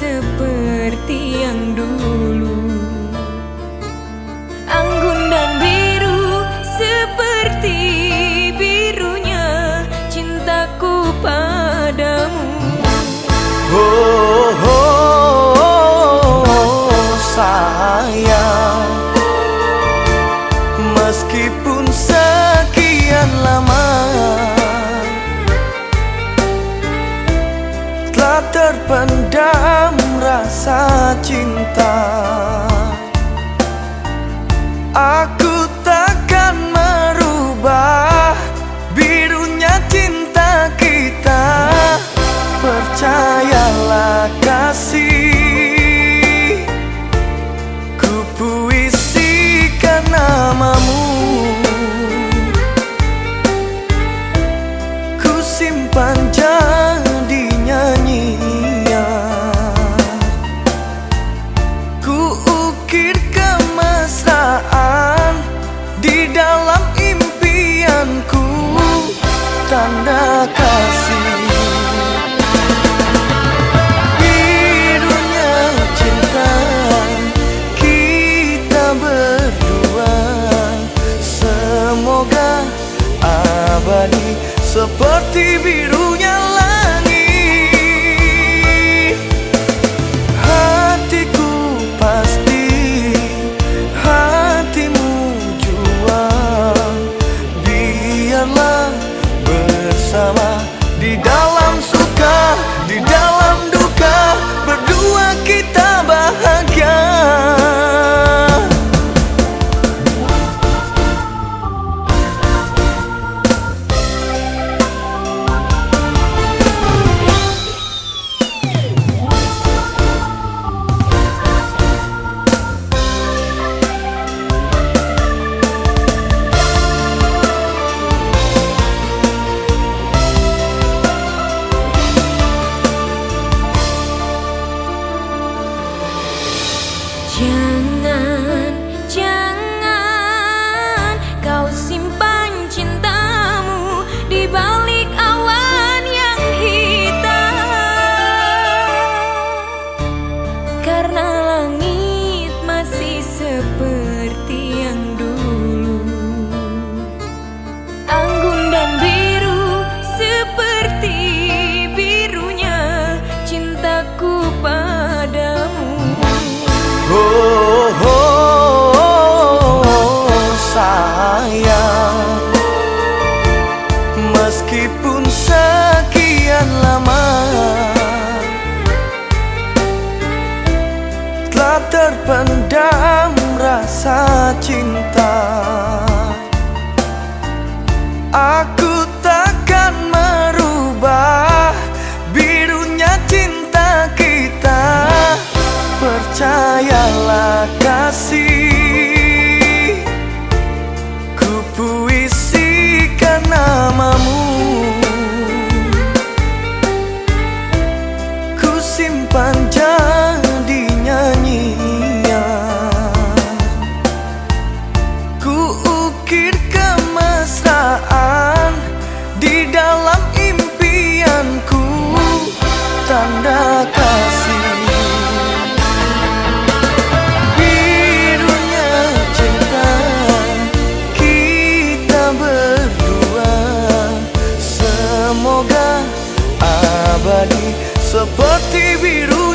seperti yang dulu. Anggun dan biru seperti birunya cintaku padamu. Oh, oh, oh, oh sayang. Meskipun sekian lama telah terpendam cinta Aku. tanda kasih cinta kita berdua. Semoga abadi seperti birunya. dendam rasa cinta Aku abadi seperti biru